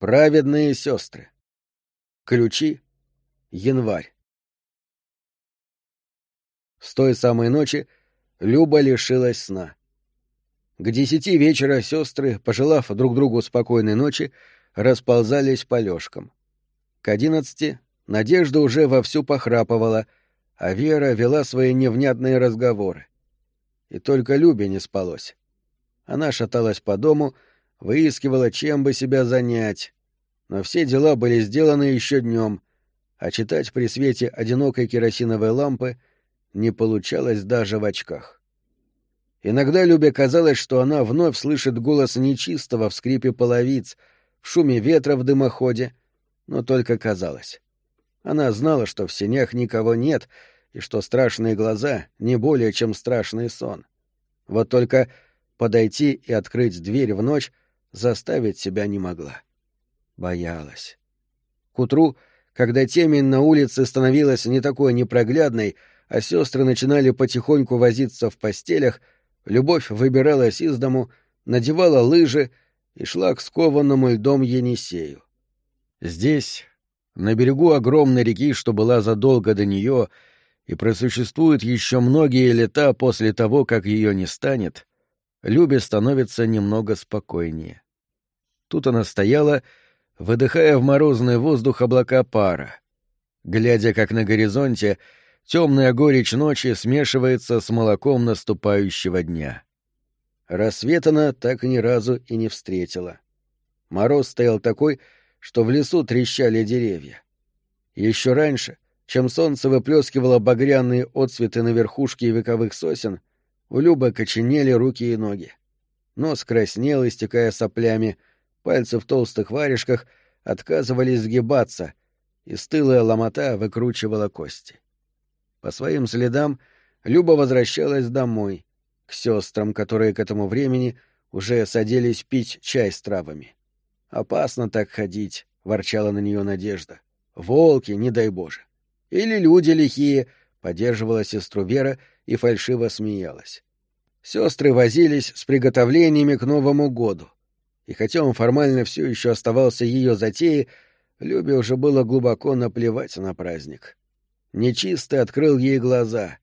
Праведные сестры. Ключи. Январь. С той самой ночи Люба лишилась сна. К десяти вечера сестры, пожелав друг другу спокойной ночи, расползались по лёжкам. К одиннадцати Надежда уже вовсю похрапывала, а Вера вела свои невнятные разговоры. И только Любе не спалось. Она шаталась по дому, выискивала, чем бы себя занять. Но все дела были сделаны еще днем, а читать при свете одинокой керосиновой лампы не получалось даже в очках. Иногда Любе казалось, что она вновь слышит голос нечистого в скрипе половиц, в шуме ветра в дымоходе, но только казалось. Она знала, что в сенях никого нет, и что страшные глаза — не более, чем страшный сон. Вот только подойти и открыть дверь в ночь заставить себя не могла. Боялась. К утру, когда темень на улице становилась не такой непроглядной, а сестры начинали потихоньку возиться в постелях, Любовь выбиралась из дому, надевала лыжи и шла к скованному льдом Енисею. Здесь, на берегу огромной реки, что была задолго до нее, и просуществует еще многие лета после того, как ее не станет, Любе становится немного спокойнее. Тут она стояла, выдыхая в морозный воздух облака пара, глядя, как на горизонте темная горечь ночи смешивается с молоком наступающего дня. Рассвет она так ни разу и не встретила. Мороз стоял такой, что в лесу трещали деревья. Еще раньше, чем солнце выплескивало багряные отцветы на верхушке вековых сосен, у Любы коченели руки и ноги. Нос краснел, истекая соплями, пальцы в толстых варежках отказывались сгибаться, и стылая ломота выкручивала кости. По своим следам Люба возвращалась домой, к сестрам, которые к этому времени уже садились пить чай с травами. «Опасно так ходить», — ворчала на нее Надежда. «Волки, не дай боже». «Или люди лихие», — поддерживала сестру Вера и фальшиво смеялась. Сестры возились с приготовлениями к Новому году. И хотя он формально все еще оставался ее затеей, Любе уже было глубоко наплевать на праздник. Нечистый открыл ей глаза,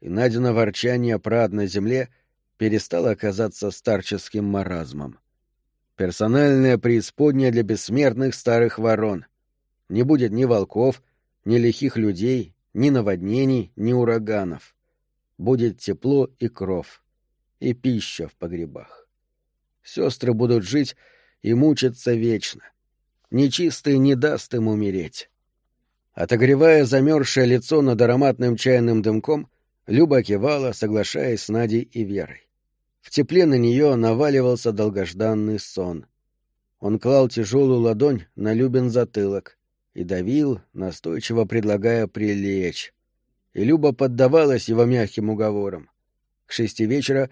и Надина ворчание прад на земле перестало казаться старческим маразмом. Персональная преисподняя для бессмертных старых ворон. Не будет ни волков, ни лихих людей, ни наводнений, ни ураганов. Будет тепло и кров, и пища в погребах. Сестры будут жить и мучиться вечно. Нечистый не даст им умереть. Отогревая замерзшее лицо над ароматным чайным дымком, Люба кивала, соглашаясь с Надей и Верой. В тепле на нее наваливался долгожданный сон. Он клал тяжелую ладонь на Любин затылок и давил, настойчиво предлагая прилечь. И Люба поддавалась его мягким уговорам. К шести вечера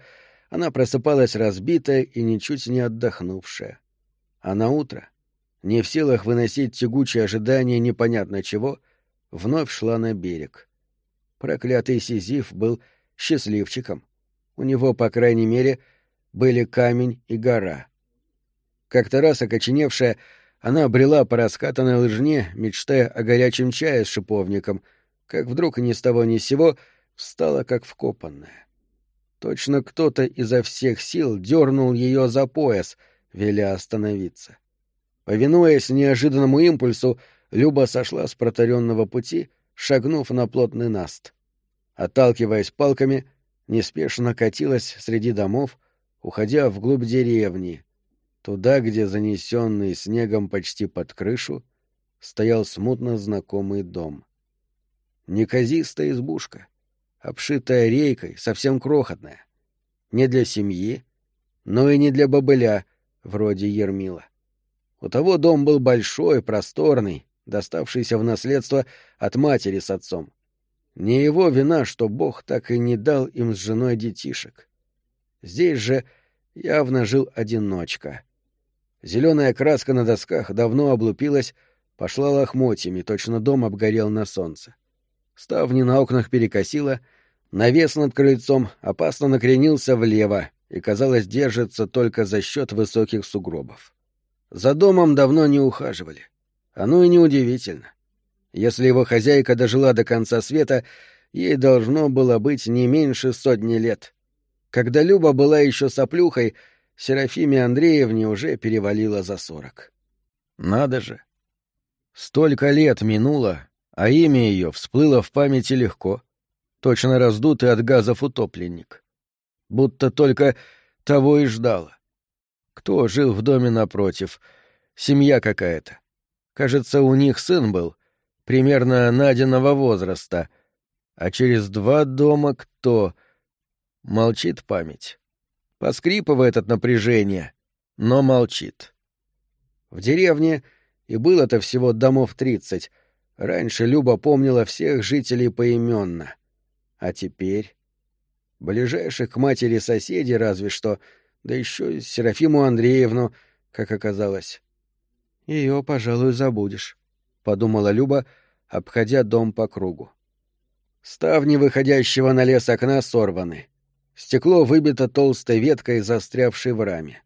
она просыпалась разбитая и ничуть не отдохнувшая. А на утро, не в силах выносить тягучее ожидание непонятно чего, вновь шла на берег. Проклятый Сизиф был счастливчиком. У него, по крайней мере, были камень и гора. Как-то раз окоченевшая, она обрела по раскатанной лыжне, мечтая о горячем чае с шиповником, как вдруг ни с того ни с сего встала как вкопанная. Точно кто-то изо всех сил дернул ее за пояс, веля остановиться. Повинуясь неожиданному импульсу, Люба сошла с протаренного пути, шагнув на плотный наст. Отталкиваясь палками, неспешно катилась среди домов, уходя вглубь деревни, туда, где, занесенный снегом почти под крышу, стоял смутно знакомый дом. Неказистая избушка, обшитая рейкой, совсем крохотная. Не для семьи, но и не для бобыля, вроде Ермила. У того дом был большой, просторный, доставшийся в наследство от матери с отцом. Не его вина, что Бог так и не дал им с женой детишек. Здесь же явно жил одиночка. Зеленая краска на досках давно облупилась, пошла лохмотьями, точно дом обгорел на солнце. Ставни на окнах перекосило, навес над крыльцом опасно накренился влево и, казалось, держится только за счет высоких сугробов. За домом давно не ухаживали. Оно и неудивительно. Если его хозяйка дожила до конца света, ей должно было быть не меньше сотни лет. Когда Люба была еще соплюхой, Серафиме Андреевне уже перевалило за сорок. Надо же. Столько лет минуло, а имя ее всплыло в памяти легко. Точно раздутый от газов утопленник. Будто только того и ждала. Кто жил в доме напротив? Семья какая-то. Кажется, у них сын был, примерно Надиного возраста. А через два дома кто? Молчит память. Поскрипывает от напряжения, но молчит. В деревне, и было-то всего домов тридцать, раньше Люба помнила всех жителей поименно. А теперь... Ближайших к матери соседей разве что, да еще Серафиму Андреевну, как оказалось. Ее, пожалуй, забудешь, — подумала Люба, обходя дом по кругу. Ставни выходящего на лес окна сорваны. Стекло выбито толстой веткой, застрявшей в раме.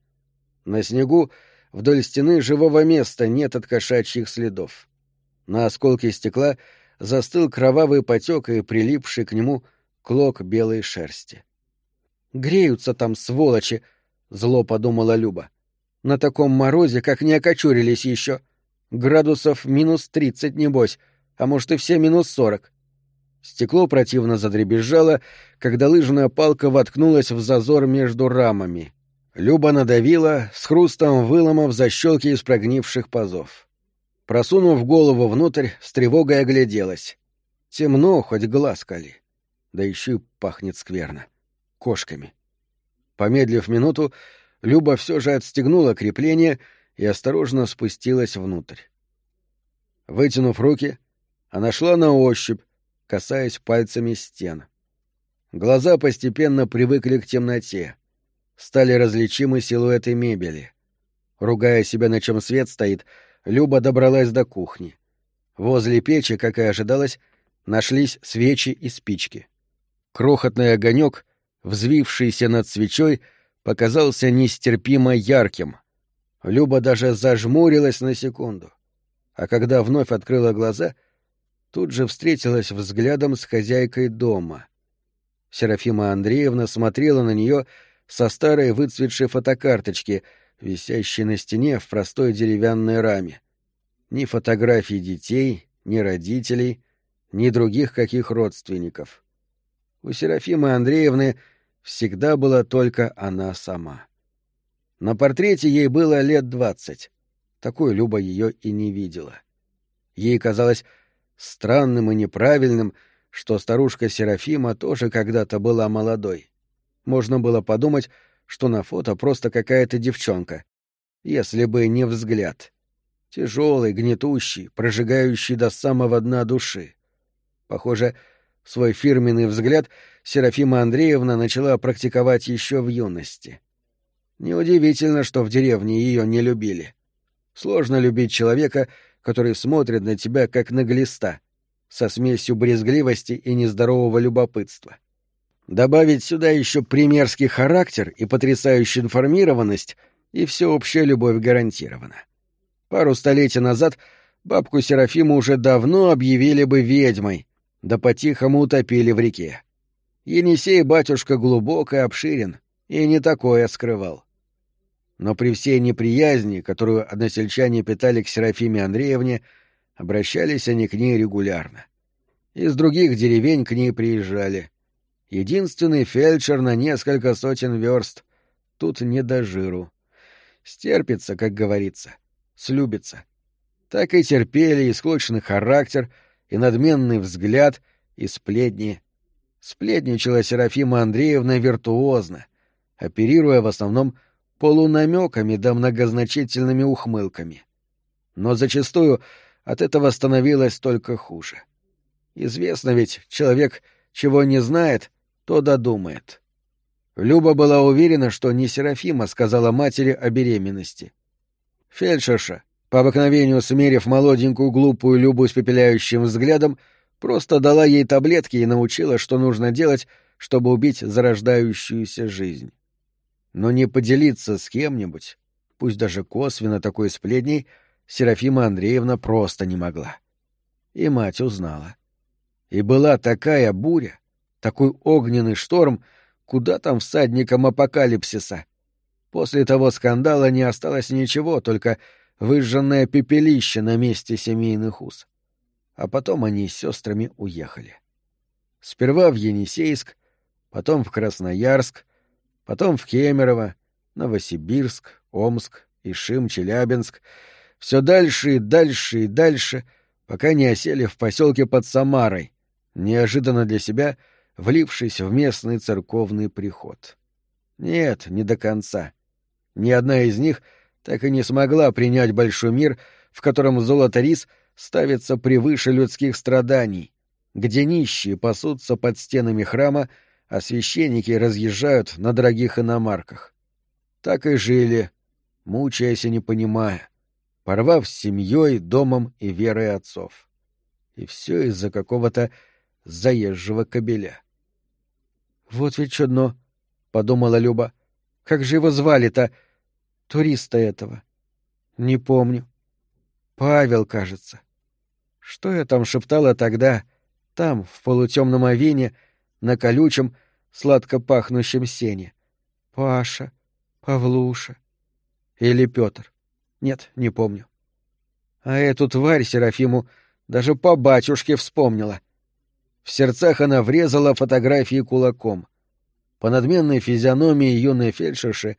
На снегу вдоль стены живого места нет от кошачьих следов. На осколке стекла застыл кровавый потек и прилипший к нему клок белой шерсти. «Греются там, сволочи!» — зло подумала Люба. «На таком морозе, как не окочурились еще. Градусов минус тридцать, небось, а может и все минус сорок». Стекло противно задребезжало, когда лыжная палка воткнулась в зазор между рамами. Люба надавила, с хрустом выломав защелки из прогнивших пазов. Просунув голову внутрь, с тревогой огляделась. Темно, хоть глаз кали. Да еще и пахнет скверно. Кошками. Помедлив минуту, Люба все же отстегнула крепление и осторожно спустилась внутрь. Вытянув руки, она шла на ощупь, касаясь пальцами стен. Глаза постепенно привыкли к темноте. Стали различимы силуэты мебели. Ругая себя, на чем свет стоит, Люба добралась до кухни. Возле печи, как и ожидалось, нашлись свечи и спички. Крохотный огонек взвившийся над свечой, показался нестерпимо ярким. Люба даже зажмурилась на секунду. А когда вновь открыла глаза, тут же встретилась взглядом с хозяйкой дома. Серафима Андреевна смотрела на нее со старой выцветшей фотокарточки, висящей на стене в простой деревянной раме. Ни фотографий детей, ни родителей, ни других каких родственников. У Серафимы Андреевны всегда была только она сама. На портрете ей было лет двадцать. Такой Люба ее и не видела. Ей казалось странным и неправильным, что старушка Серафима тоже когда-то была молодой. Можно было подумать, что на фото просто какая-то девчонка. Если бы не взгляд. Тяжелый, гнетущий, прожигающий до самого дна души. Похоже, Свой фирменный взгляд Серафима Андреевна начала практиковать еще в юности. Неудивительно, что в деревне ее не любили. Сложно любить человека, который смотрит на тебя как на глиста, со смесью брезгливости и нездорового любопытства. Добавить сюда еще примерский характер и потрясающую информированность, и всеобщая любовь гарантирована. Пару столетий назад бабку Серафиму уже давно объявили бы ведьмой, да по-тихому утопили в реке. Енисей батюшка глубок и обширен, и не такое скрывал. Но при всей неприязни, которую односельчане питали к Серафиме Андреевне, обращались они к ней регулярно. Из других деревень к ней приезжали. Единственный фельдшер на несколько сотен верст. Тут не до жиру. Стерпится, как говорится, слюбится. Так и терпели и склочный характер — и надменный взгляд, и сплетни. Сплетничала Серафима Андреевна виртуозно, оперируя в основном полунамеками да многозначительными ухмылками. Но зачастую от этого становилось только хуже. Известно ведь, человек чего не знает, то додумает. Люба была уверена, что не Серафима сказала матери о беременности. Фельдшерша, по обыкновению смерив молоденькую глупую Любу с пепеляющим взглядом, просто дала ей таблетки и научила, что нужно делать, чтобы убить зарождающуюся жизнь. Но не поделиться с кем-нибудь, пусть даже косвенно такой сплетней, Серафима Андреевна просто не могла. И мать узнала. И была такая буря, такой огненный шторм, куда там всадникам апокалипсиса. После того скандала не осталось ничего, только выжженное пепелище на месте семейных уз. А потом они с сестрами уехали. Сперва в Енисейск, потом в Красноярск, потом в Кемерово, Новосибирск, Омск, Ишим, Челябинск, все дальше и дальше и дальше, пока не осели в поселке под Самарой, неожиданно для себя влившись в местный церковный приход. Нет, не до конца. Ни одна из них так и не смогла принять большой мир, в котором золото рис ставится превыше людских страданий, где нищие пасутся под стенами храма, а священники разъезжают на дорогих иномарках. Так и жили, мучаясь и не понимая, порвав с семьей, домом и верой отцов. И все из-за какого-то заезжего кобеля. «Вот ведь чудно», — подумала Люба. «Как же его звали-то, туриста этого?» «Не помню. Павел, кажется. Что я там шептала тогда, там, в полутемном авине, на колючем, сладко пахнущем сене? Паша, Павлуша. Или Петр. Нет, не помню. А эту тварь Серафиму даже по батюшке вспомнила. В сердцах она врезала фотографии кулаком. По надменной физиономии юной фельдшерши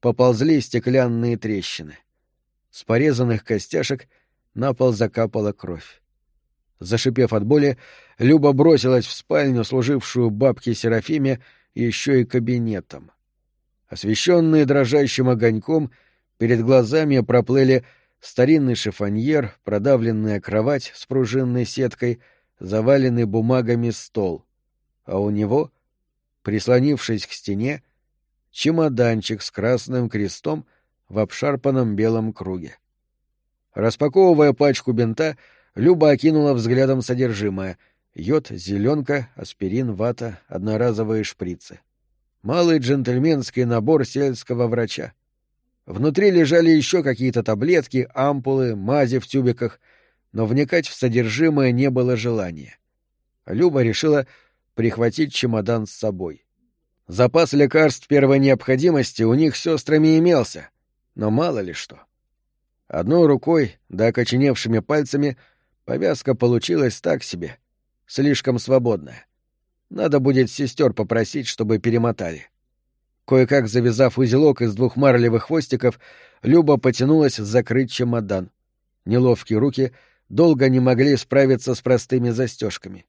поползли стеклянные трещины. С порезанных костяшек на пол закапала кровь. Зашипев от боли, Люба бросилась в спальню, служившую бабке Серафиме, еще и кабинетом. Освещенные дрожащим огоньком, перед глазами проплыли старинный шифоньер, продавленная кровать с пружинной сеткой — заваленный бумагами стол, а у него, прислонившись к стене, чемоданчик с красным крестом в обшарпанном белом круге. Распаковывая пачку бинта, Люба окинула взглядом содержимое — йод, зеленка, аспирин, вата, одноразовые шприцы. Малый джентльменский набор сельского врача. Внутри лежали еще какие-то таблетки, ампулы, мази в тюбиках — но вникать в содержимое не было желания. Люба решила прихватить чемодан с собой. Запас лекарств первой необходимости у них с сестрами имелся, но мало ли что. Одной рукой, да окоченевшими пальцами, повязка получилась так себе, слишком свободная. Надо будет сестер попросить, чтобы перемотали. Кое-как завязав узелок из двух марлевых хвостиков, Люба потянулась закрыть чемодан. Неловкие руки — долго не могли справиться с простыми застежками.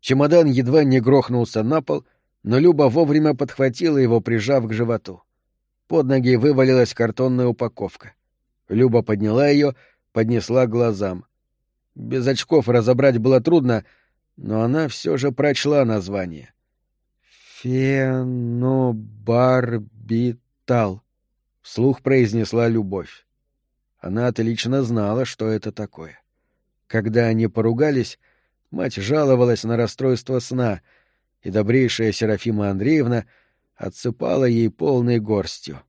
Чемодан едва не грохнулся на пол, но Люба вовремя подхватила его, прижав к животу. Под ноги вывалилась картонная упаковка. Люба подняла ее, поднесла к глазам. Без очков разобрать было трудно, но она все же прочла название. «Фенобарбитал», — вслух произнесла Любовь. Она отлично знала, что это такое. Когда они поругались, мать жаловалась на расстройство сна, и добрейшая Серафима Андреевна отсыпала ей полной горстью.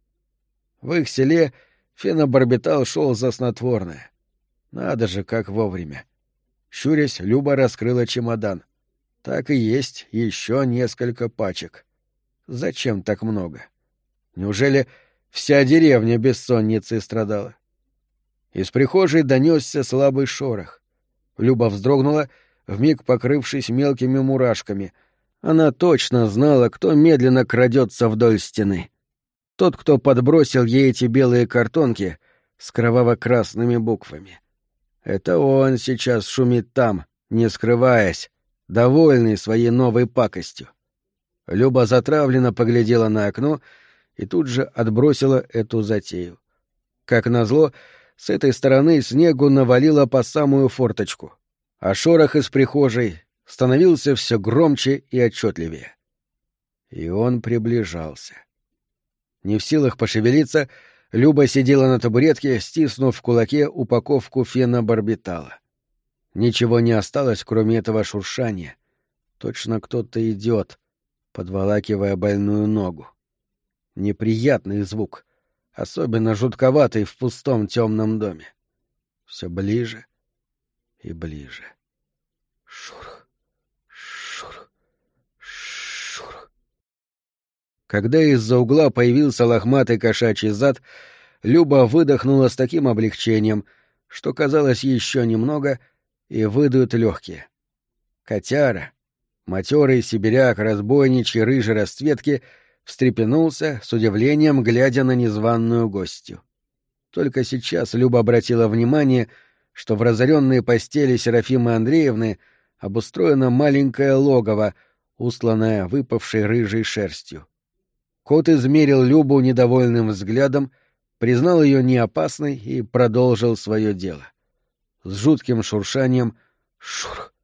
В их селе фенобарбитал шел за снотворное. Надо же, как вовремя. Щурясь, Люба раскрыла чемодан. Так и есть еще несколько пачек. Зачем так много? Неужели вся деревня бессонницей страдала? Из прихожей донесся слабый шорох. Люба вздрогнула, вмиг покрывшись мелкими мурашками. Она точно знала, кто медленно крадется вдоль стены. Тот, кто подбросил ей эти белые картонки с кроваво-красными буквами. Это он сейчас шумит там, не скрываясь, довольный своей новой пакостью. Люба затравленно поглядела на окно и тут же отбросила эту затею. Как назло, с этой стороны снегу навалило по самую форточку, а шорох из прихожей становился все громче и отчетливее. И он приближался. Не в силах пошевелиться, Люба сидела на табуретке, стиснув в кулаке упаковку фенобарбитала. Ничего не осталось, кроме этого шуршания. Точно кто-то идет, подволакивая больную ногу. Неприятный звук — особенно жутковатый в пустом темном доме. Все ближе и ближе. Шурх, шурх, шурх. Когда из-за угла появился лохматый кошачий зад, Люба выдохнула с таким облегчением, что казалось еще немного, и выдают легкие. Котяра, матерый сибиряк разбойничий рыжей расцветки, встрепенулся, с удивлением глядя на незваную гостью. Только сейчас Люба обратила внимание, что в разоренной постели Серафимы Андреевны обустроено маленькое логово, устланное выпавшей рыжей шерстью. Кот измерил Любу недовольным взглядом, признал ее неопасной и продолжил свое дело. С жутким шуршанием «шурх»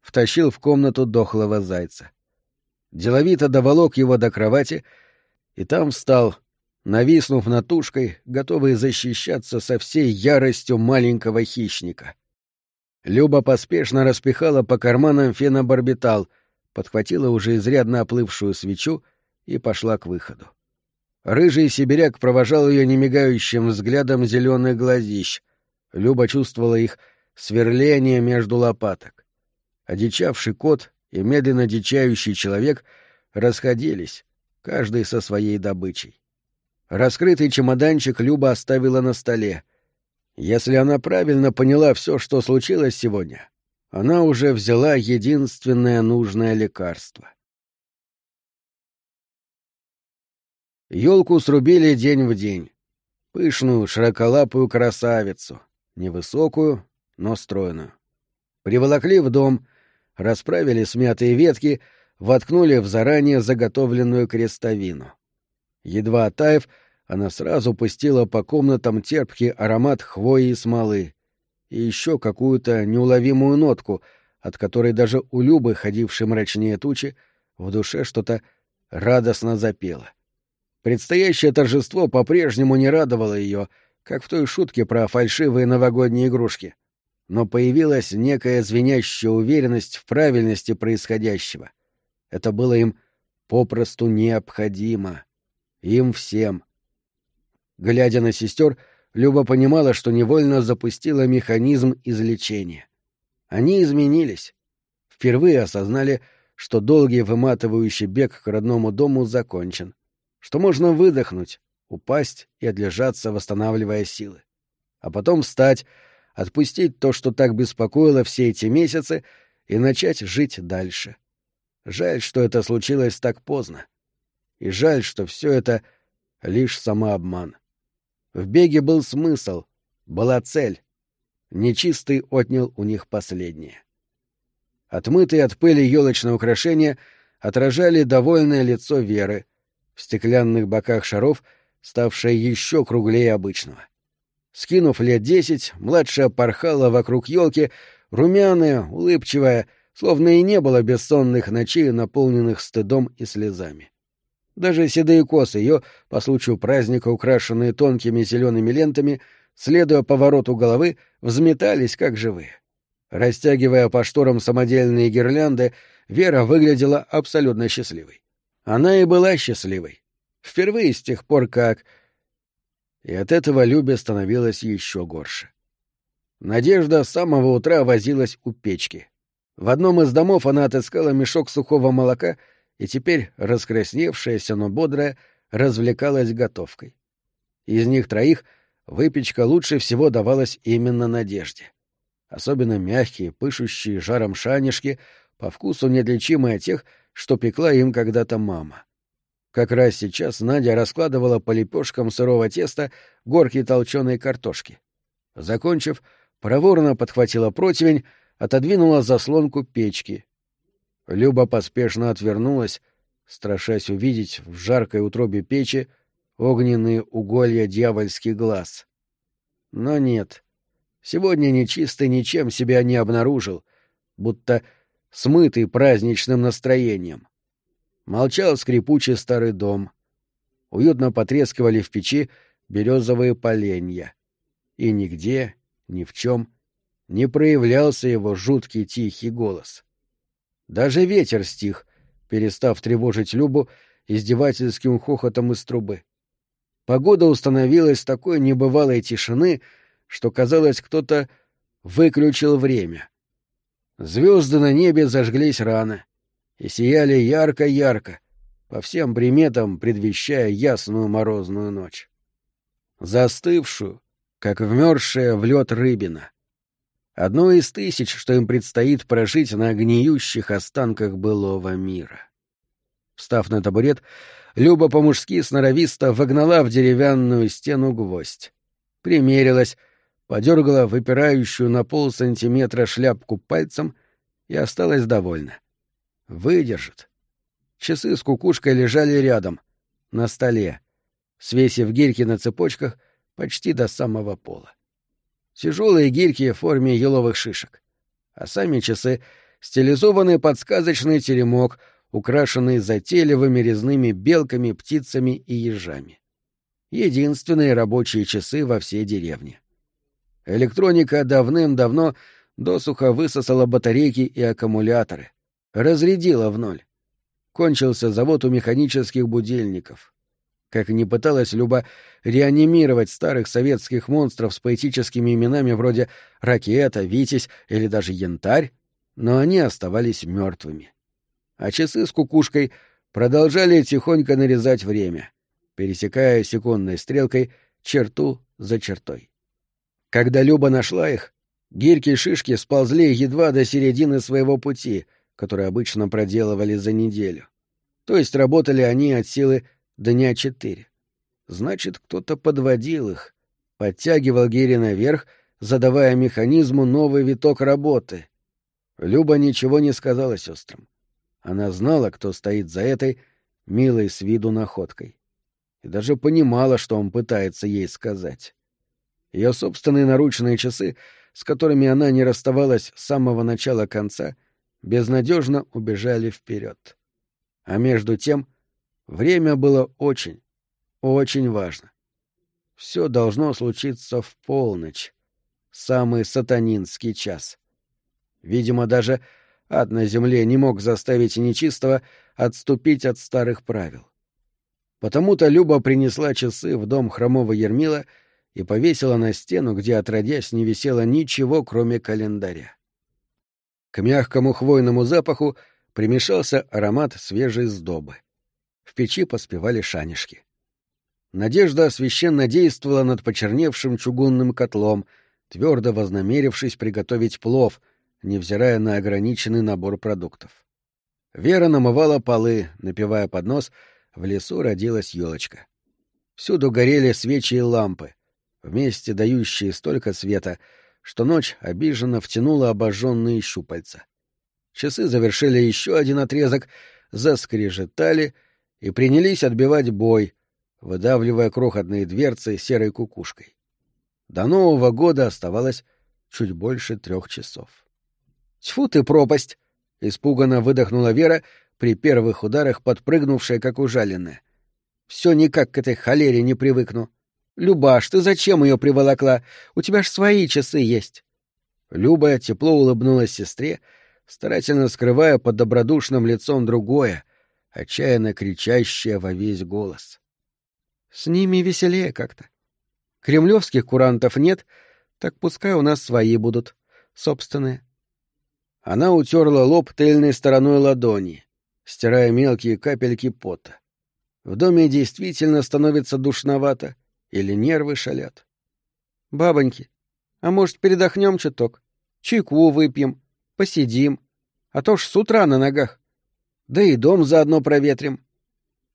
втащил в комнату дохлого зайца. Деловито доволок его до кровати и там встал, нависнув над тушкой, готовый защищаться со всей яростью маленького хищника. Люба поспешно распихала по карманам фенобарбитал, подхватила уже изрядно оплывшую свечу и пошла к выходу. Рыжий сибиряк провожал ее немигающим взглядом зеленых глазищ. Люба чувствовала их сверление между лопаток. Одичавший кот и медленно дичающий человек расходились, каждый со своей добычей. Раскрытый чемоданчик Люба оставила на столе. Если она правильно поняла все, что случилось сегодня, она уже взяла единственное нужное лекарство. Елку срубили день в день. Пышную, широколапую красавицу, невысокую, но стройную. Приволокли в дом, расправили смятые ветки, воткнули в заранее заготовленную крестовину. Едва оттаив, она сразу пустила по комнатам терпкий аромат хвои и смолы и еще какую-то неуловимую нотку, от которой даже у Любы, ходившей мрачнее тучи, в душе что-то радостно запело. Предстоящее торжество по-прежнему не радовало ее, как в той шутке про фальшивые новогодние игрушки. Но появилась некая звенящая уверенность в правильности происходящего. Это было им попросту необходимо. Им всем. Глядя на сестер, Люба понимала, что невольно запустила механизм излечения. Они изменились. Впервые осознали, что долгий выматывающий бег к родному дому закончен, что можно выдохнуть, упасть и отлежаться, восстанавливая силы. А потом встать, отпустить то, что так беспокоило все эти месяцы, и начать жить дальше. Жаль, что это случилось так поздно. И жаль, что все это лишь самообман. В беге был смысл, была цель. Нечистый отнял у них последнее. Отмытые от пыли елочные украшения отражали довольное лицо Веры, в стеклянных боках шаров, ставшее еще круглее обычного. Скинув лет десять, младшая порхала вокруг елки, румяная, улыбчивая, словно и не было бессонных ночей, наполненных стыдом и слезами. Даже седые косы ее, по случаю праздника, украшенные тонкими зелеными лентами, следуя повороту головы, взметались как живые. Растягивая по шторам самодельные гирлянды, Вера выглядела абсолютно счастливой. Она и была счастливой. Впервые с тех пор, как... И от этого Любе становилось еще горше. Надежда с самого утра возилась у печки. В одном из домов она отыскала мешок сухого молока — и теперь, раскрасневшаяся, но бодрая, развлекалась готовкой. Из них троих выпечка лучше всего давалась именно Надежде. Особенно мягкие, пышущие жаром шанишки, по вкусу неотличимые от тех, что пекла им когда-то мама. Как раз сейчас Надя раскладывала по лепешкам сырого теста горки толченой картошки. Закончив, проворно подхватила противень, отодвинула заслонку печки, Люба поспешно отвернулась, страшась увидеть в жаркой утробе печи огненные уголья дьявольских глаз. Но нет. Сегодня нечистый ничем себя не обнаружил, будто смытый праздничным настроением. Молчал скрипучий старый дом. Уютно потрескивали в печи березовые поленья. И нигде, ни в чем, не проявлялся его жуткий тихий голос. Даже ветер стих, перестав тревожить Любу издевательским хохотом из трубы. Погода установилась такой небывалой тишины, что, казалось, кто-то выключил время. Звезды на небе зажглись рано и сияли ярко-ярко, по всем приметам предвещая ясную морозную ночь. Застывшую, как вмерзшая в лед рыбина. Одно из тысяч, что им предстоит прожить на гниющих останках былого мира. Встав на табурет, Люба по-мужски сноровисто вогнала в деревянную стену гвоздь. Примерилась, подергала выпирающую на пол сантиметра шляпку пальцем и осталась довольна. Выдержит. Часы с кукушкой лежали рядом, на столе, свесив гирьки на цепочках почти до самого пола. Тяжелые гирьки в форме еловых шишек, а сами часы стилизованный подсказочный теремок — украшенный затейливыми резными белками, птицами и ежами. Единственные рабочие часы во всей деревне. Электроника давным-давно досуха высосала батарейки и аккумуляторы, разрядила в ноль. Кончился завод у механических будильников. Как ни пыталась Люба реанимировать старых советских монстров с поэтическими именами вроде «Ракета», «Витязь» или даже «Янтарь», но они оставались мертвыми а часы с кукушкой продолжали тихонько нарезать время, пересекая секундной стрелкой черту за чертой. Когда Люба нашла их, гирьки-шишки сползли едва до середины своего пути, который обычно проделывали за неделю. То есть работали они от силы дня четыре. Значит, кто-то подводил их, подтягивал гири наверх, задавая механизму новый виток работы. Люба ничего не сказала сестрам. Она знала, кто стоит за этой милой с виду находкой. И даже понимала, что он пытается ей сказать. Ее собственные наручные часы, с которыми она не расставалась с самого начала конца, безнадежно убежали вперед. А между тем время было очень, очень важно. Все должно случиться в полночь, самый сатанинский час. Видимо, даже Ад на земле не мог заставить нечистого отступить от старых правил. Потому-то Люба принесла часы в дом хромого Ермила и повесила на стену, где отродясь не висело ничего, кроме календаря. К мягкому хвойному запаху примешался аромат свежей сдобы. В печи поспевали шанишки. Надежда священно действовала над почерневшим чугунным котлом, твердо вознамерившись приготовить плов — невзирая на ограниченный набор продуктов. Вера намывала полы, напивая под нос, в лесу родилась елочка. Всюду горели свечи и лампы, вместе дающие столько света, что ночь обиженно втянула обожженные щупальца. Часы завершили еще один отрезок, заскрежетали и принялись отбивать бой, выдавливая крохотные дверцы серой кукушкой. До Нового года оставалось чуть больше трех часов. Тьфу ты, пропасть! — испуганно выдохнула Вера, при первых ударах подпрыгнувшая, как ужаленная. Все никак к этой холере не привыкну. Любаш, ты зачем ее приволокла? У тебя ж свои часы есть. Люба тепло улыбнулась сестре, старательно скрывая под добродушным лицом другое, отчаянно кричащее во весь голос. С ними веселее как-то. Кремлевских курантов нет, так пускай у нас свои будут, собственные. Она утерла лоб тыльной стороной ладони, стирая мелкие капельки пота. В доме действительно становится душновато или нервы шалят. «Бабоньки, а может, передохнем чуток? Чайку выпьем, посидим, а то ж с утра на ногах. Да и дом заодно проветрим».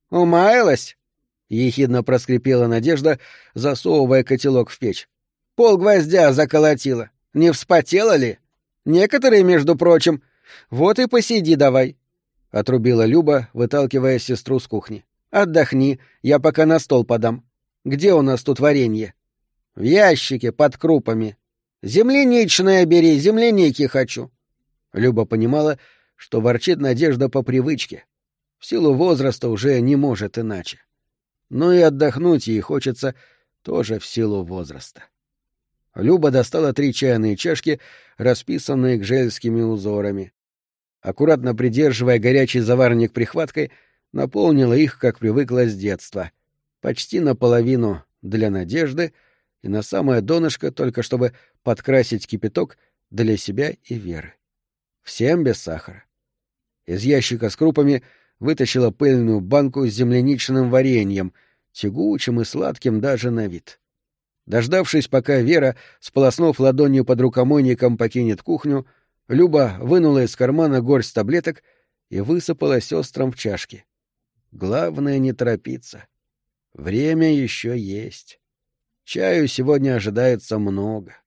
«Умаялась?» — ехидно проскрипела Надежда, засовывая котелок в печь. «Пол гвоздя заколотила. Не вспотела ли?» Некоторые, между прочим. Вот и посиди давай. — отрубила Люба, выталкивая сестру с кухни. «Отдохни, я пока на стол подам. Где у нас тут варенье?» «В ящике, под крупами. Земляничное бери, земляники хочу». Люба понимала, что ворчит Надежда по привычке. В силу возраста уже не может иначе. Но и отдохнуть ей хочется тоже в силу возраста. Люба достала три чайные чашки, расписанные гжельскими узорами. Аккуратно придерживая горячий заварник прихваткой, наполнила их, как привыкла с детства, почти наполовину для Надежды и на самое донышко, только чтобы подкрасить кипяток для себя и Веры. Всем без сахара. Из ящика с крупами вытащила пыльную банку с земляничным вареньем, тягучим и сладким даже на вид. Дождавшись, пока Вера, сполоснув ладонью под рукомойником, покинет кухню, Люба вынула из кармана горсть таблеток и высыпала сестрам в чашки. Главное не торопиться. Время еще есть. Чаю сегодня ожидается много.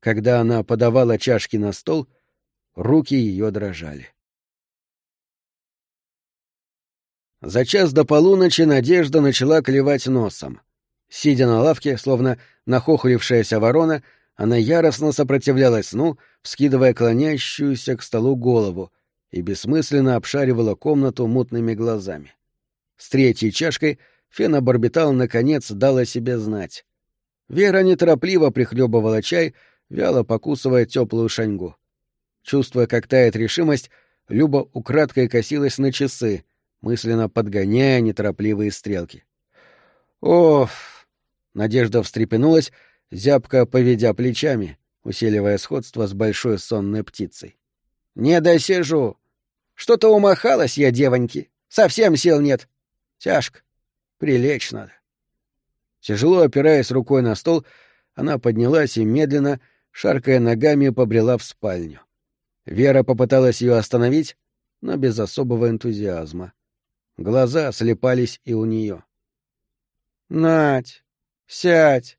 Когда она подавала чашки на стол, руки ее дрожали. За час до полуночи Надежда начала клевать носом. Сидя на лавке, словно нахохлившаяся ворона, она яростно сопротивлялась сну, вскидывая клонящуюся к столу голову, и бессмысленно обшаривала комнату мутными глазами. С третьей чашкой фенобарбитал наконец дал о себе знать. Вера неторопливо прихлебывала чай, вяло покусывая теплую шаньгу. Чувствуя, как тает решимость, Люба украдкой косилась на часы, мысленно подгоняя неторопливые стрелки. «Оф!» — Надежда встрепенулась, зябко поведя плечами, усиливая сходство с большой сонной птицей. «Не досижу. Что-то умахалась я, девоньки. Совсем сил нет. Тяжко. Прилечь надо». Тяжело опираясь рукой на стол, она поднялась и медленно, шаркая ногами, побрела в спальню. Вера попыталась ее остановить, но без особого энтузиазма. Глаза слепались и у нее. «Надь, сядь!»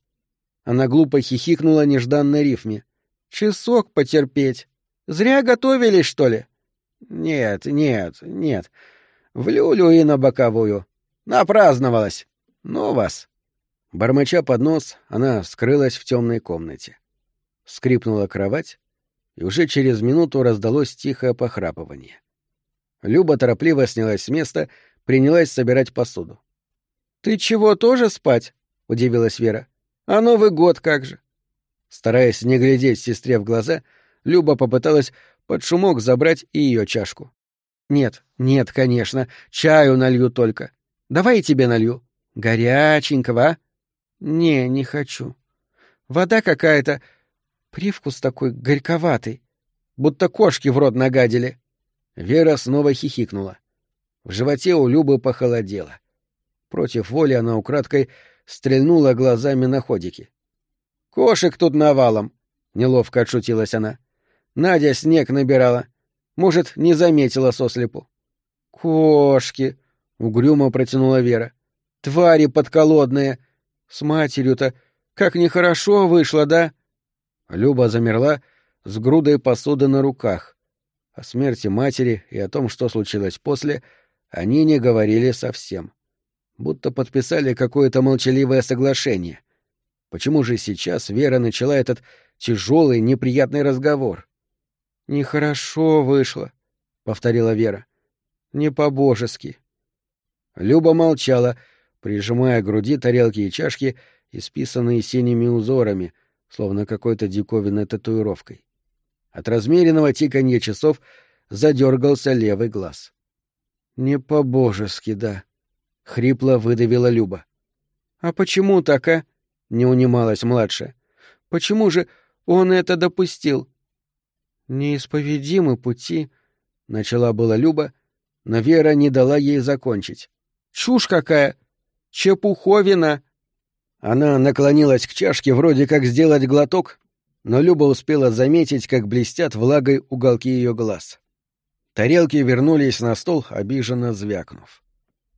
Она глупо хихикнула нежданной рифме. «Часок потерпеть. Зря готовились, что ли?» «Нет, нет, нет. В люлю и на боковую. Напраздновалась. Ну вас!» Бормоча под нос, она скрылась в темной комнате. Скрипнула кровать, и уже через минуту раздалось тихое похрапывание. Люба торопливо снялась с места, принялась собирать посуду. «Ты чего, тоже спать?» — удивилась Вера. «А Новый год как же?» Стараясь не глядеть сестре в глаза, Люба попыталась под шумок забрать и ее чашку. «Нет, нет, конечно, чаю налью только. Давай я тебе налью. Горяченького, а?» «Не, не хочу. Вода какая-то, привкус такой горьковатый, будто кошки в рот нагадили». Вера снова хихикнула. В животе у Любы похолодело. Против воли она украдкой стрельнула глазами на ходики. «Кошек тут навалом!» — неловко отшутилась она. «Надя снег набирала. Может, не заметила сослепу». «Кошки!» — угрюмо протянула Вера. «Твари подколодные! С матерью-то как нехорошо вышло, да?» Люба замерла с грудой посуды на руках. О смерти матери и о том, что случилось после, они не говорили совсем. Будто подписали какое-то молчаливое соглашение. Почему же сейчас Вера начала этот тяжелый, неприятный разговор? «Нехорошо вышло», — повторила Вера. «Не по-божески». Люба молчала, прижимая к груди тарелки и чашки, исписанные синими узорами, словно какой-то диковинной татуировкой. От размеренного тиканья часов задергался левый глаз. «Не по-божески, да», — хрипло выдавила Люба. «А почему так, а?» — не унималась младшая. «Почему же он это допустил?» «Неисповедимы пути», — начала была Люба, но Вера не дала ей закончить. «Чушь какая! Чепуховина!» Она наклонилась к чашке, вроде как сделать глоток, но Люба успела заметить, как блестят влагой уголки ее глаз. Тарелки вернулись на стол, обиженно звякнув.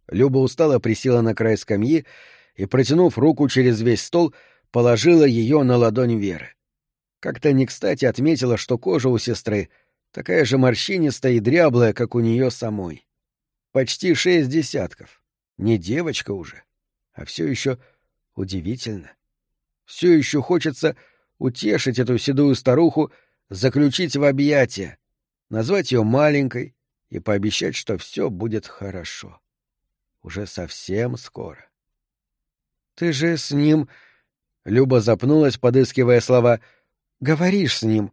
Люба устало присела на край скамьи и, протянув руку через весь стол, положила ее на ладонь Веры. Как-то не кстати отметила, что кожа у сестры такая же морщинистая и дряблая, как у нее самой. Почти шесть десятков. Не девочка уже, а все еще удивительно. Все еще хочется утешить эту седую старуху, заключить в объятия, назвать ее маленькой и пообещать, что все будет хорошо. Уже совсем скоро. «Ты же с ним...» Люба запнулась, подыскивая слова. «Говоришь с ним.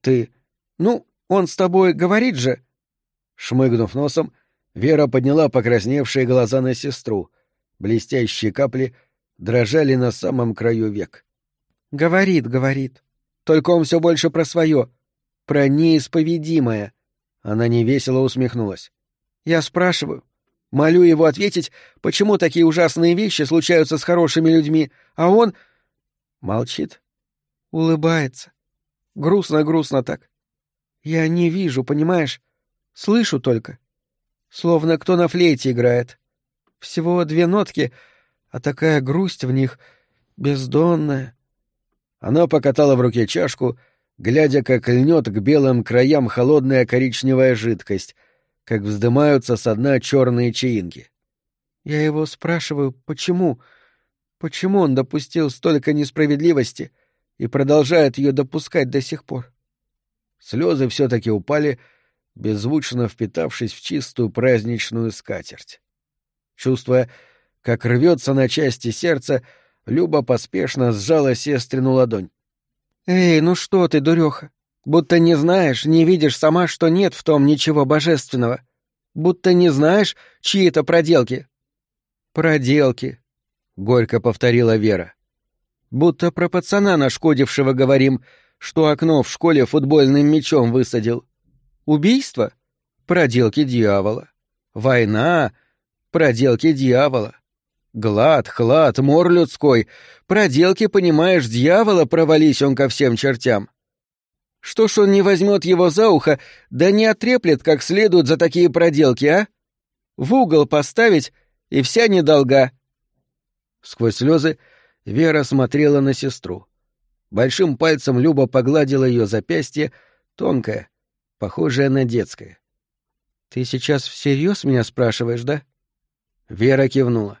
Ты... Ну, он с тобой говорит же...» Шмыгнув носом, Вера подняла покрасневшие глаза на сестру. Блестящие капли дрожали на самом краю век. «Говорит, говорит. Только он все больше про свое, про неисповедимое». Она невесело усмехнулась. «Я спрашиваю, молю его ответить, почему такие ужасные вещи случаются с хорошими людьми, а он...» Молчит. Улыбается. Грустно-грустно так. Я не вижу, понимаешь? Слышу только. Словно кто на флейте играет. Всего две нотки, а такая грусть в них бездонная. Она покатала в руке чашку, глядя, как льнет к белым краям холодная коричневая жидкость, как вздымаются со дна черные чаинки. Я его спрашиваю, почему? Почему он допустил столько несправедливости и продолжает ее допускать до сих пор? Слезы все-таки упали, беззвучно впитавшись в чистую праздничную скатерть. Чувствуя, как рвется на части сердце, Люба поспешно сжала сестрину ладонь. «Эй, ну что ты, дуреха? Будто не знаешь, не видишь сама, что нет в том ничего божественного. Будто не знаешь, чьи это проделки». «Проделки», — горько повторила Вера. «Будто про пацана нашкодившего говорим, что окно в школе футбольным мячом высадил. Убийство? Проделки дьявола. Война? Проделки дьявола. Глад, хлад, мор людской. Проделки, понимаешь, дьявола провались он ко всем чертям. Что ж он не возьмет его за ухо, да не отреплет как следует за такие проделки, а? В угол поставить, и вся недолга. Сквозь слезы Вера смотрела на сестру. Большим пальцем Люба погладила ее запястье, тонкое, похожее на детское. «Ты сейчас всерьез меня спрашиваешь, да?» Вера кивнула.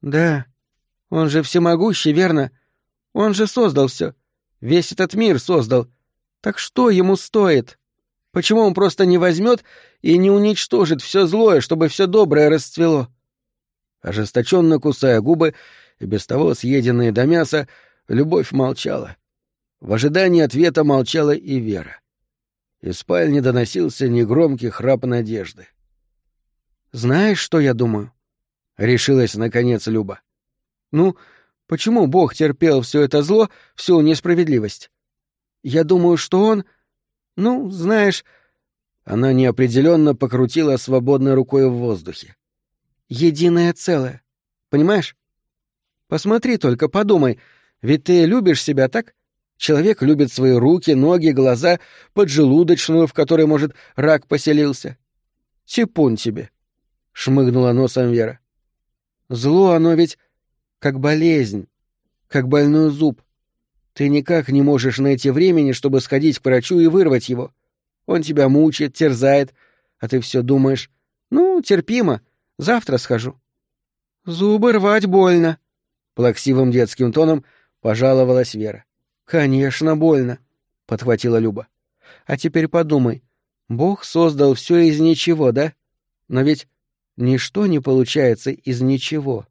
«Да. Он же всемогущий, верно? Он же создал все. Весь этот мир создал. Так что ему стоит? Почему он просто не возьмет и не уничтожит все злое, чтобы все доброе расцвело?» Ожесточенно кусая губы и без того съеденные до мяса, Любовь молчала. В ожидании ответа молчала и Вера. Из спальни доносился негромкий храп надежды. «Знаешь, что я думаю?» — решилась, наконец, Люба. «Ну, почему Бог терпел все это зло, всю несправедливость? Я думаю, что он... Ну, знаешь...» Она неопределенно покрутила свободной рукой в воздухе. «Единое целое. Понимаешь? Посмотри только, подумай, ведь ты любишь себя, так? Человек любит свои руки, ноги, глаза, поджелудочную, в которой, может, рак поселился. Типун тебе. Шмыгнула носом Вера. Зло оно ведь как болезнь, как больной зуб. Ты никак не можешь найти времени, чтобы сходить к врачу и вырвать его. Он тебя мучает, терзает, а ты все думаешь, ну, терпимо, завтра схожу. Зубы рвать больно. Плаксивым детским тоном — Пожаловалась Вера. Конечно, больно, подхватила Люба. А теперь подумай, Бог создал все из ничего, да? Но ведь ничто не получается из ничего.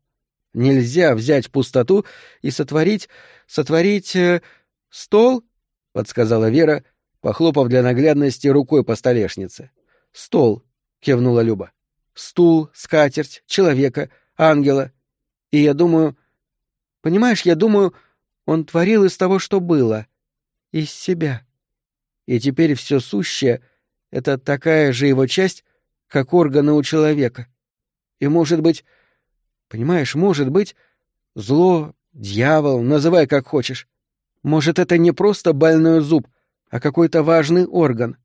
Нельзя взять пустоту и сотворить... сотворить... Э, стол? — подсказала Вера, похлопав для наглядности рукой по столешнице. «Стол», — кивнула Люба. «Стул, скатерть, человека, ангела. И я думаю... Понимаешь, я думаю, он творил из того, что было, из себя. И теперь все сущее — это такая же его часть, как органы у человека. И, может быть, понимаешь, может быть, зло, дьявол, называй как хочешь. Может, это не просто больной зуб, а какой-то важный орган.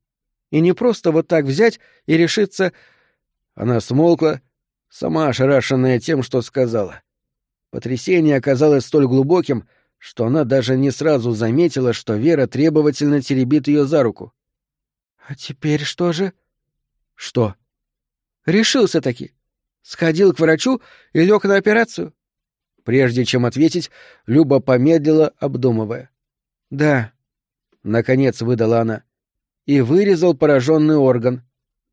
И не просто вот так взять и решиться... Она смолкла, сама ошарашенная тем, что сказала. Потрясение оказалось столь глубоким, что она даже не сразу заметила, что Вера требовательно теребит ее за руку. «А теперь что же?» «Что?» «Решился таки. Сходил к врачу и лег на операцию?» Прежде чем ответить, Люба помедлила, обдумывая. «Да», — наконец выдала она, — «и вырезал пораженный орган.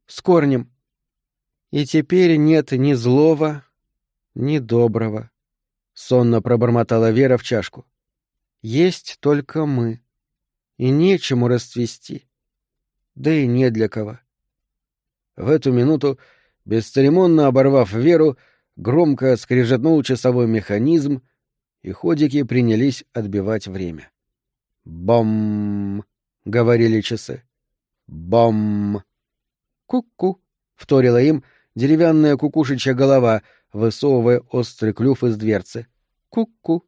С корнем. И теперь нет ни злого, ни доброго», — сонно пробормотала Вера в чашку. Есть только мы. И нечему расцвести. Да и не для кого. В эту минуту, бесцеремонно оборвав Веру, громко скрежетнул часовой механизм, и ходики принялись отбивать время. «Бом!» — говорили часы. «Бом!» «Ку-ку!» — вторила им деревянная кукушечья голова, высовывая острый клюв из дверцы. «Ку-ку!»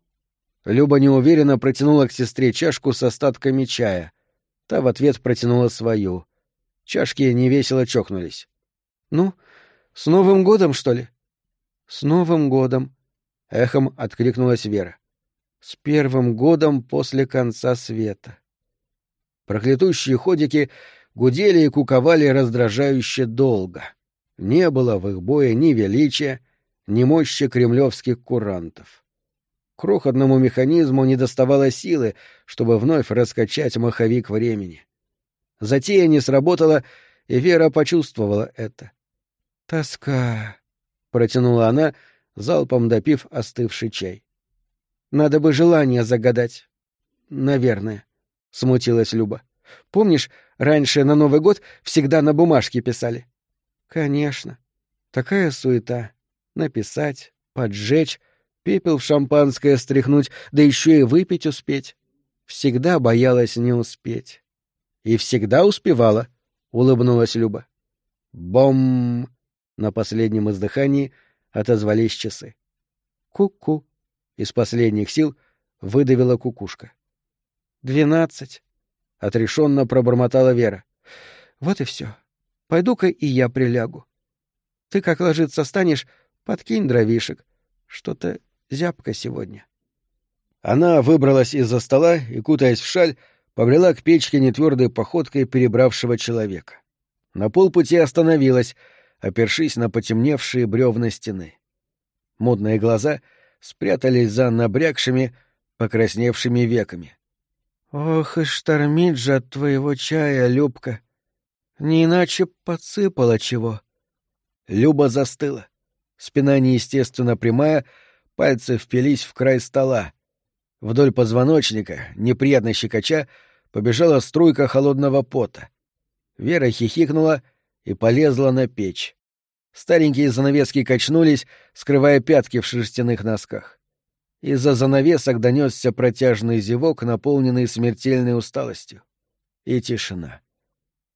Люба неуверенно протянула к сестре чашку с остатками чая. Та в ответ протянула свою. Чашки невесело чокнулись. «Ну, с Новым годом, что ли?» «С Новым годом!» — эхом откликнулась Вера. «С первым годом после конца света». Проклятущие ходики гудели и куковали раздражающе долго. Не было в их бое ни величия, ни мощи кремлевских курантов. Крохотному механизму не доставало силы, чтобы вновь раскачать маховик времени. Затея не сработала, и Вера почувствовала это. «Тоска», — протянула она, залпом допив остывший чай. «Надо бы желание загадать». «Наверное», — смутилась Люба. «Помнишь, раньше на Новый год всегда на бумажке писали?» «Конечно. Такая суета. Написать, поджечь, пепел в шампанское стряхнуть, да еще и выпить успеть. Всегда боялась не успеть. И всегда успевала, — улыбнулась Люба. Бом! На последнем издыхании отозвались часы. Ку-ку! Из последних сил выдавила кукушка. Двенадцать! Отрешенно пробормотала Вера. Вот и все. Пойду-ка и я прилягу. Ты как ложиться станешь, подкинь дровишек. Что-то Зябко сегодня. Она выбралась из-за стола и, кутаясь в шаль, побрела к печке нетвердой походкой перебравшего человека. На полпути остановилась, опершись на потемневшие бревна стены. Модные глаза спрятались за набрякшими, покрасневшими веками. — Ох и штормит же от твоего чая, Любка! Не иначе подсыпала чего. Люба застыла. Спина неестественно прямая — Пальцы впились в край стола. Вдоль позвоночника, неприятно щекоча, побежала струйка холодного пота. Вера хихикнула и полезла на печь. Старенькие занавески качнулись, скрывая пятки в шерстяных носках. Из-за занавесок донесся протяжный зевок, наполненный смертельной усталостью. И тишина.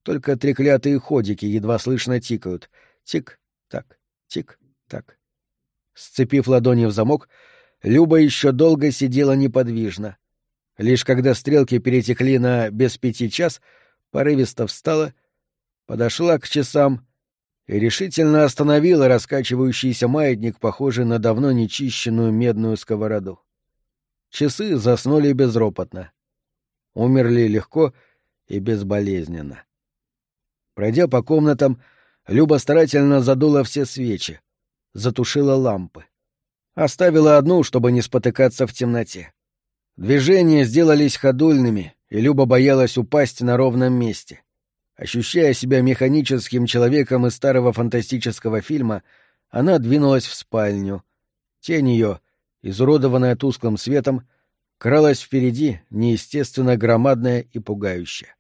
Только треклятые ходики едва слышно тикают. Тик-так, тик-так. Сцепив ладони в замок, Люба еще долго сидела неподвижно. Лишь когда стрелки перетекли на без пяти час, порывисто встала, подошла к часам и решительно остановила раскачивающийся маятник, похожий на давно нечищенную медную сковороду. Часы заснули безропотно. Умерли легко и безболезненно. Пройдя по комнатам, Люба старательно задула все свечи, затушила лампы. Оставила одну, чтобы не спотыкаться в темноте. Движения сделались ходульными, и Люба боялась упасть на ровном месте. Ощущая себя механическим человеком из старого фантастического фильма, она двинулась в спальню. Тень ее, изуродованная тусклым светом, кралась впереди, неестественно громадная и пугающая.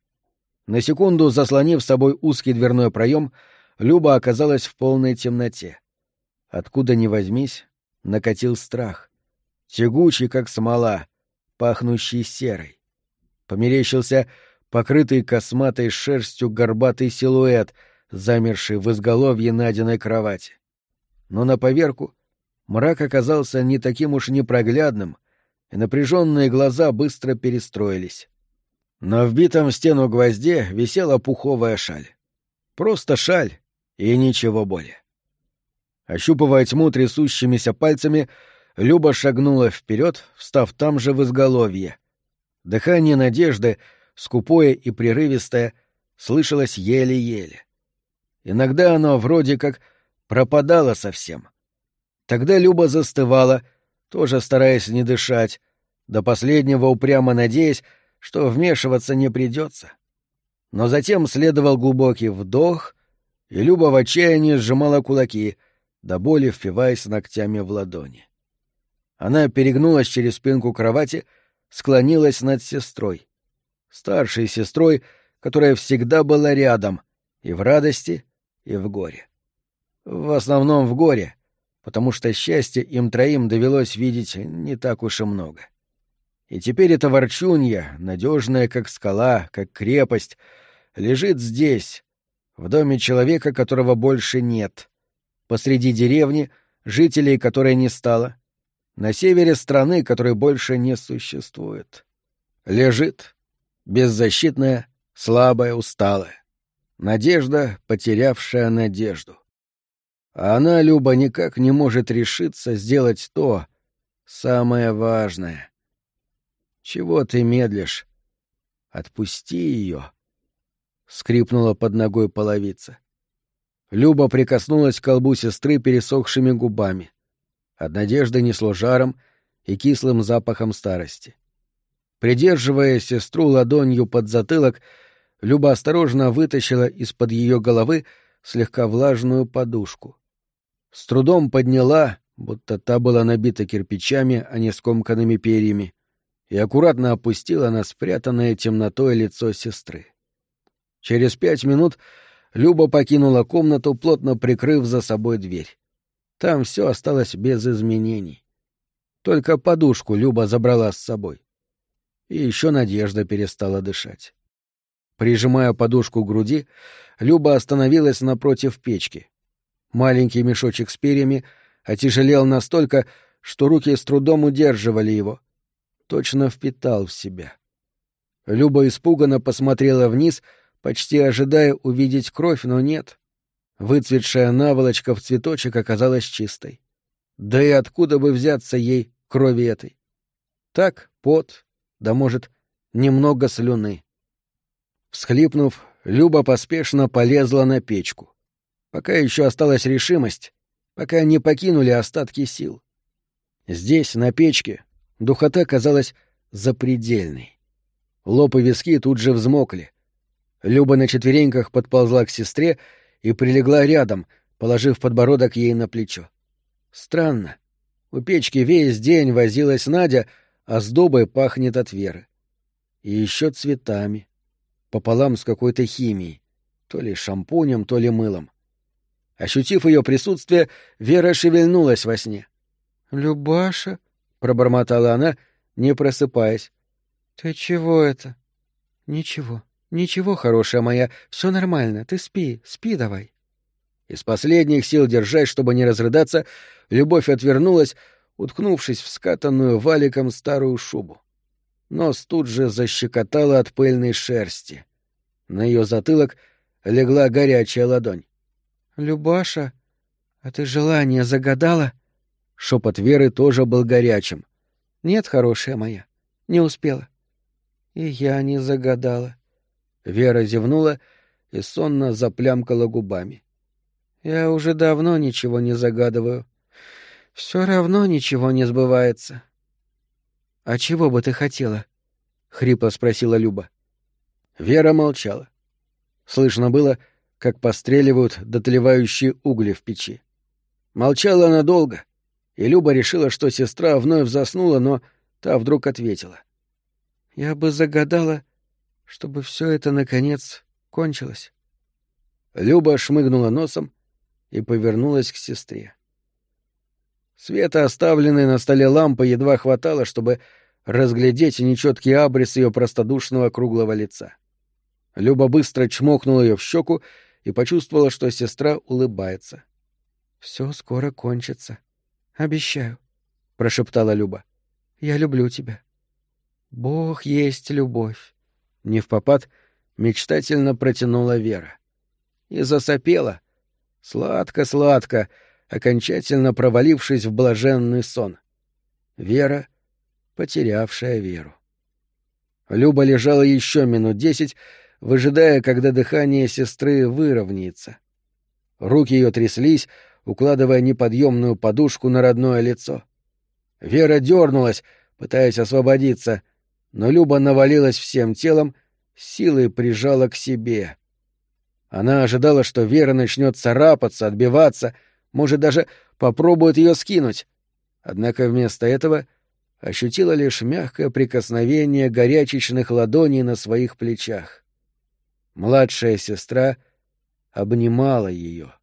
На секунду, заслонив собой узкий дверной проем, Люба оказалась в полной темноте. Откуда ни возьмись, накатил страх. Тягучий, как смола, пахнущий серой. Померещился покрытый косматой шерстью горбатый силуэт, замерший в изголовье Надиной кровати. Но на поверку мрак оказался не таким уж непроглядным, и напряженные глаза быстро перестроились. На вбитом в стену гвозде висела пуховая шаль. Просто шаль и ничего более. Ощупывая тьму трясущимися пальцами, Люба шагнула вперед, встав там же в изголовье. Дыхание надежды, скупое и прерывистое, слышалось еле-еле. Иногда оно вроде как пропадало совсем. Тогда Люба застывала, тоже стараясь не дышать, до последнего упрямо надеясь, что вмешиваться не придется. Но затем следовал глубокий вдох, и Люба в отчаянии сжимала кулаки — до боли впиваясь ногтями в ладони. Она перегнулась через спинку кровати, склонилась над сестрой. Старшей сестрой, которая всегда была рядом, и в радости, и в горе. В основном в горе. потому что счастья им троим довелось видеть не так уж и много. И теперь эта ворчунья, надежная как скала, как крепость, лежит здесь, в доме человека, которого больше нет, посреди деревни, жителей которой не стало, на севере страны, которой больше не существует. Лежит, беззащитная, слабая, усталая. Надежда, потерявшая надежду. А она, Люба, никак не может решиться сделать то, самое важное. Чего ты медлишь? Отпусти ее. Скрипнула под ногой половица. Люба прикоснулась к колбу сестры пересохшими губами. От надежды несло жаром и кислым запахом старости. Придерживая сестру ладонью под затылок, Люба осторожно вытащила из-под ее головы слегка влажную подушку. С трудом подняла, будто та была набита кирпичами, а не скомканными перьями, и аккуратно опустила на спрятанное темнотой лицо сестры. Через пять минут Люба покинула комнату, плотно прикрыв за собой дверь. Там все осталось без изменений. Только подушку Люба забрала с собой. И еще Надежда перестала дышать. Прижимая подушку к груди, Люба остановилась напротив печки. Маленький мешочек с перьями отяжелел настолько, что руки с трудом удерживали его. Точно впитал в себя. Люба испуганно посмотрела вниз, почти ожидая увидеть кровь, но нет. Выцветшая наволочка в цветочек оказалась чистой. Да и откуда бы взяться ей крови этой? Так, пот, да, может, немного слюны. Всхлипнув, Люба поспешно полезла на печку. Пока еще осталась решимость, пока не покинули остатки сил. Здесь, на печке, духота казалась запредельной. Лоб и виски тут же взмокли. Люба на четвереньках подползла к сестре и прилегла рядом, положив подбородок ей на плечо. Странно. У печки весь день возилась Надя, а с добой пахнет от Веры. И еще цветами. Пополам с какой-то химией. То ли шампунем, то ли мылом. Ощутив ее присутствие, Вера шевельнулась во сне. «Любаша?» — пробормотала она, не просыпаясь. «Ты чего это?» «Ничего, ничего, хорошая моя, все нормально, ты спи, спи давай». Из последних сил держась, чтобы не разрыдаться, Любовь отвернулась, уткнувшись в скатанную валиком старую шубу. Нос тут же защекотала от пыльной шерсти. На ее затылок легла горячая ладонь. «Любаша, а ты желание загадала?» Шепот Веры тоже был горячим. «Нет, хорошая моя, не успела». «И я не загадала». Вера зевнула и сонно заплямкала губами. «Я уже давно ничего не загадываю. Все равно ничего не сбывается». «А чего бы ты хотела?» — хрипло спросила Люба. Вера молчала. Слышно было, как постреливают дотлевающие угли в печи. Молчала она долго, и Люба решила, что сестра вновь заснула, но та вдруг ответила. «Я бы загадала, чтобы все это, наконец, кончилось». Люба шмыгнула носом и повернулась к сестре. Света, оставленной на столе лампы, едва хватало, чтобы разглядеть нечеткий абрис ее простодушного круглого лица. Люба быстро чмокнула ее в щеку и почувствовала, что сестра улыбается. Все скоро кончится. Обещаю, прошептала Люба. Я люблю тебя. Бог есть любовь. Не в попад мечтательно протянула Вера. И засопела. Сладко-сладко, окончательно провалившись в блаженный сон. Вера, потерявшая веру. Люба лежала еще минут десять, выжидая, когда дыхание сестры выровняется. Руки ее тряслись, укладывая неподъемную подушку на родное лицо. Вера дернулась, пытаясь освободиться, но Люба навалилась всем телом, силой прижала к себе. Она ожидала, что Вера начнет царапаться, отбиваться, может, даже попробует ее скинуть. Однако вместо этого ощутила лишь мягкое прикосновение горячечных ладоней на своих плечах. Младшая сестра обнимала ее.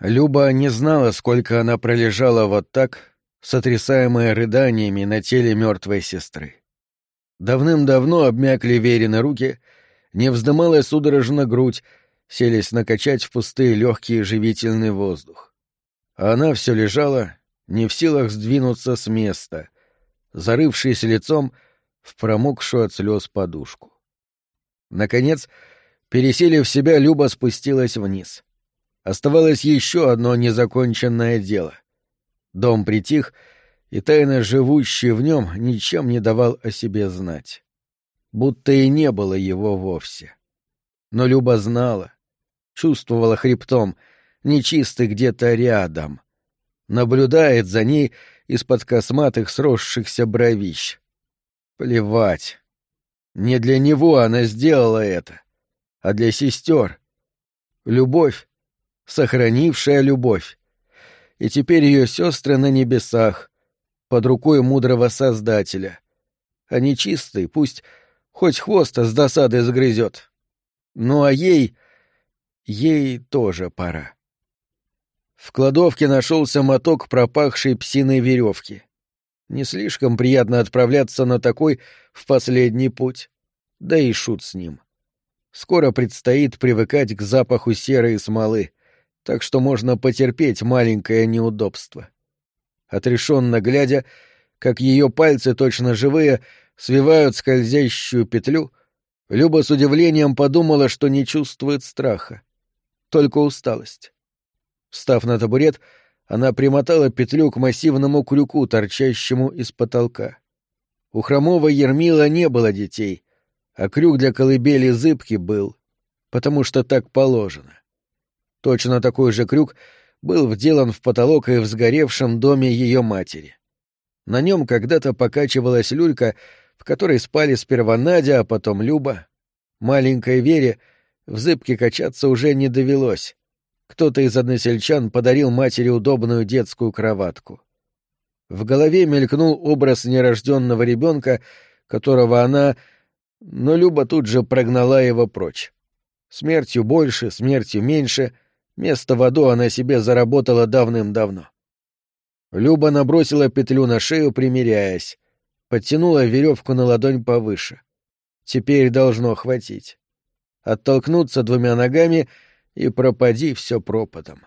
Люба не знала, сколько она пролежала вот так, сотрясаемая рыданиями на теле мертвой сестры. Давным-давно обмякли Верины руки, не вздымалась судорожно грудь, селись накачать в пустые легкий живительный воздух. А она все лежала, не в силах сдвинуться с места, зарывшись лицом в промокшую от слез подушку. Наконец, переселив себя, Люба спустилась вниз. Оставалось еще одно незаконченное дело. Дом притих, и тайно живущий в нем ничем не давал о себе знать. Будто и не было его вовсе. Но Люба знала, чувствовала хребтом, нечистый где-то рядом. Наблюдает за ней из-под косматых сросшихся бровищ. Плевать. Не для него она сделала это, а для сестер. Любовь, сохранившая любовь. И теперь ее сестры на небесах, под рукой мудрого Создателя. Они чистые, пусть хоть хвост с досады сгрызет. Ну а ей... ей тоже пора. В кладовке нашелся моток пропахшей псиной веревки. Не слишком приятно отправляться на такой в последний путь. Да и шут с ним. Скоро предстоит привыкать к запаху серы и смолы, так что можно потерпеть маленькое неудобство. Отрешенно глядя, как ее пальцы, точно живые, свивают скользящую петлю, Люба с удивлением подумала, что не чувствует страха, только усталость. Встав на табурет, она примотала петлю к массивному крюку, торчащему из потолка. У хромого Ермила не было детей, а крюк для колыбели зыбки был, потому что так положено. Точно такой же крюк был вделан в потолок и в сгоревшем доме ее матери. На нем когда-то покачивалась люлька, в которой спали сперва Надя, а потом Люба. Маленькой Вере в зыбке качаться уже не довелось. Кто-то из односельчан подарил матери удобную детскую кроватку. В голове мелькнул образ нерожденного ребенка, которого она... Но Люба тут же прогнала его прочь. Смертью больше, смертью меньше, место в аду она себе заработала давным-давно. Люба набросила петлю на шею, примиряясь, подтянула веревку на ладонь повыше. Теперь должно хватить. Оттолкнуться двумя ногами — и пропади все пропадом.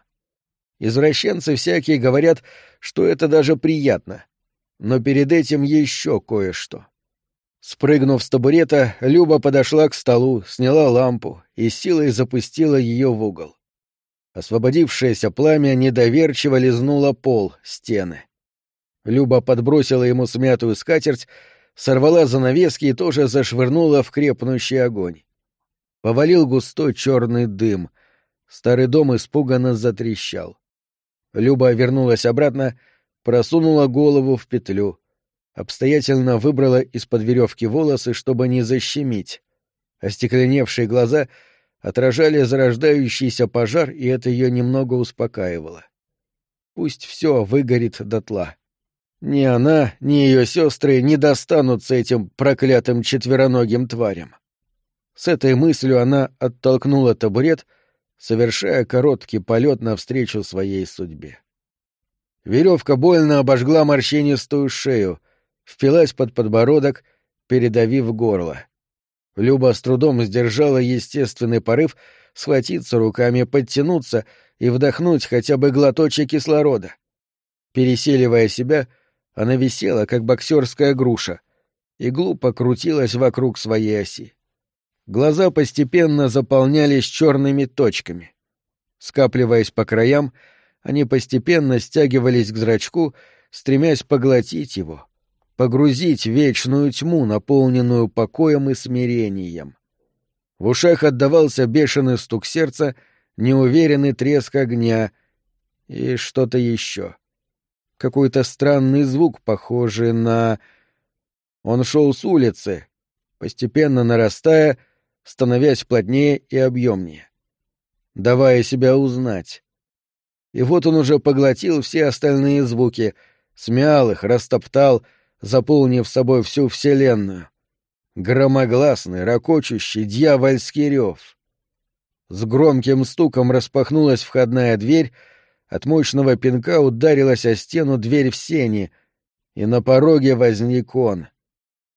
Извращенцы всякие говорят, что это даже приятно. Но перед этим еще кое-что. Спрыгнув с табурета, Люба подошла к столу, сняла лампу и силой запустила ее в угол. Освободившееся пламя недоверчиво лизнуло пол, стены. Люба подбросила ему смятую скатерть, сорвала занавески и тоже зашвырнула в крепнущий огонь. Повалил густой черный дым — Старый дом испуганно затрещал. Люба вернулась обратно, просунула голову в петлю, обстоятельно выбрала из-под веревки волосы, чтобы не защемить. Остекленевшие глаза отражали зарождающийся пожар, и это ее немного успокаивало. Пусть все выгорит дотла. Ни она, ни ее сестры не достанутся этим проклятым четвероногим тварям. С этой мыслью она оттолкнула табурет — совершая короткий полет навстречу своей судьбе. Веревка больно обожгла морщинистую шею, впилась под подбородок, передавив горло. Люба с трудом сдержала естественный порыв схватиться руками, подтянуться и вдохнуть хотя бы глоточек кислорода. Переселивая себя, она висела, как боксерская груша, и глупо крутилась вокруг своей оси. Глаза постепенно заполнялись черными точками. Скапливаясь по краям, они постепенно стягивались к зрачку, стремясь поглотить его, погрузить вечную тьму, наполненную покоем и смирением. В ушах отдавался бешеный стук сердца, неуверенный треск огня и что-то еще. Какой-то странный звук, похожий на... Он шел с улицы, постепенно нарастая, становясь плотнее и объемнее, давая себя узнать. И вот он уже поглотил все остальные звуки, смял их, растоптал, заполнив собой всю Вселенную. Громогласный, ракочущий, дьявольский рев. С громким стуком распахнулась входная дверь, От мощного пинка ударилась о стену дверь в сени, и на пороге возник он.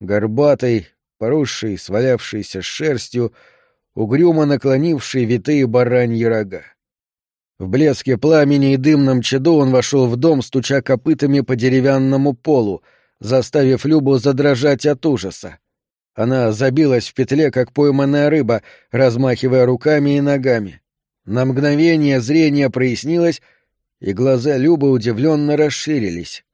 Горбатый, поросший, свалявшийся шерстью, угрюмо наклонивший витые бараньи рога. В блеске пламени и дымном чаду он вошел в дом, стуча копытами по деревянному полу, заставив Любу задрожать от ужаса. Она забилась в петле, как пойманная рыба, размахивая руками и ногами. На мгновение зрение прояснилось, и глаза Любы удивленно расширились.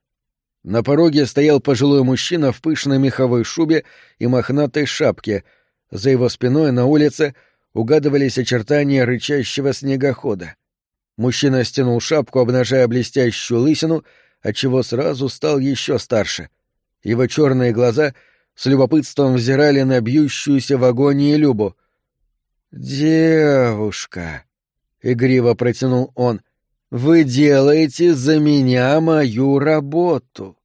На пороге стоял пожилой мужчина в пышной меховой шубе и мохнатой шапке. За его спиной на улице угадывались очертания рычащего снегохода. Мужчина стянул шапку, обнажая блестящую лысину, отчего сразу стал еще старше. Его черные глаза с любопытством взирали на бьющуюся в агонии Любу. «Девушка», — игриво протянул он, — вы делаете за меня мою работу.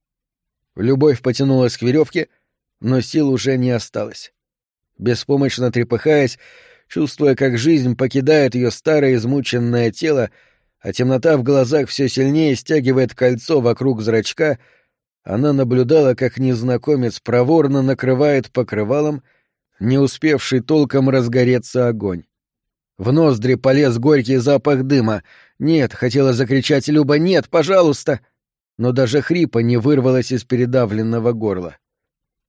Любовь потянулась к веревке, но сил уже не осталось. Беспомощно трепыхаясь, чувствуя, как жизнь покидает ее старое измученное тело, а темнота в глазах все сильнее стягивает кольцо вокруг зрачка, она наблюдала, как незнакомец проворно накрывает покрывалом не успевший толком разгореться огонь. В ноздри полез горький запах дыма. «Нет!» — хотела закричать Люба. «Нет, пожалуйста!» Но даже хрипа не вырвалось из передавленного горла.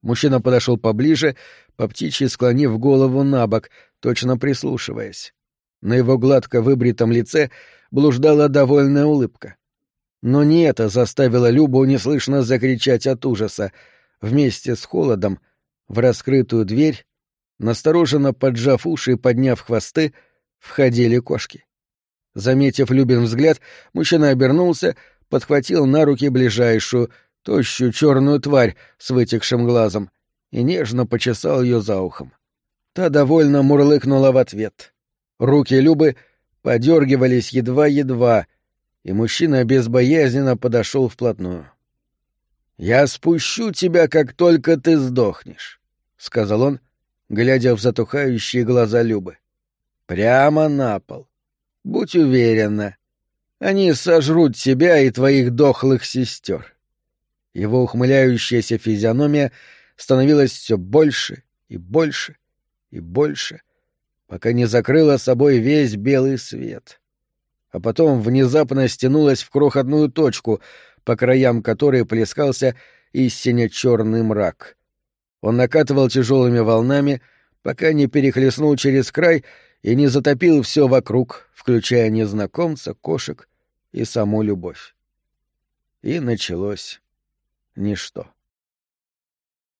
Мужчина подошел поближе, по птичьи склонив голову на бок, точно прислушиваясь. На его гладко выбритом лице блуждала довольная улыбка. Но не это заставило Любу неслышно закричать от ужаса. Вместе с холодом в раскрытую дверь, настороженно поджав уши и подняв хвосты, — входили кошки. Заметив Любин взгляд, мужчина обернулся, подхватил на руки ближайшую, тощую черную тварь с вытекшим глазом и нежно почесал ее за ухом. Та довольно мурлыкнула в ответ. Руки Любы подергивались едва-едва, и мужчина безбоязненно подошел вплотную. «Я спущу тебя, как только ты сдохнешь», — сказал он, глядя в затухающие глаза Любы. Прямо на пол. Будь уверена, они сожрут тебя и твоих дохлых сестер. Его ухмыляющаяся физиономия становилась все больше и больше и больше, пока не закрыла собой весь белый свет. А потом внезапно стянулась в крохотную точку, по краям которой плескался истинно черный мрак. Он накатывал тяжелыми волнами, пока не перехлестнул через край и не затопил все вокруг, включая незнакомца, кошек и саму любовь. И началось ничто.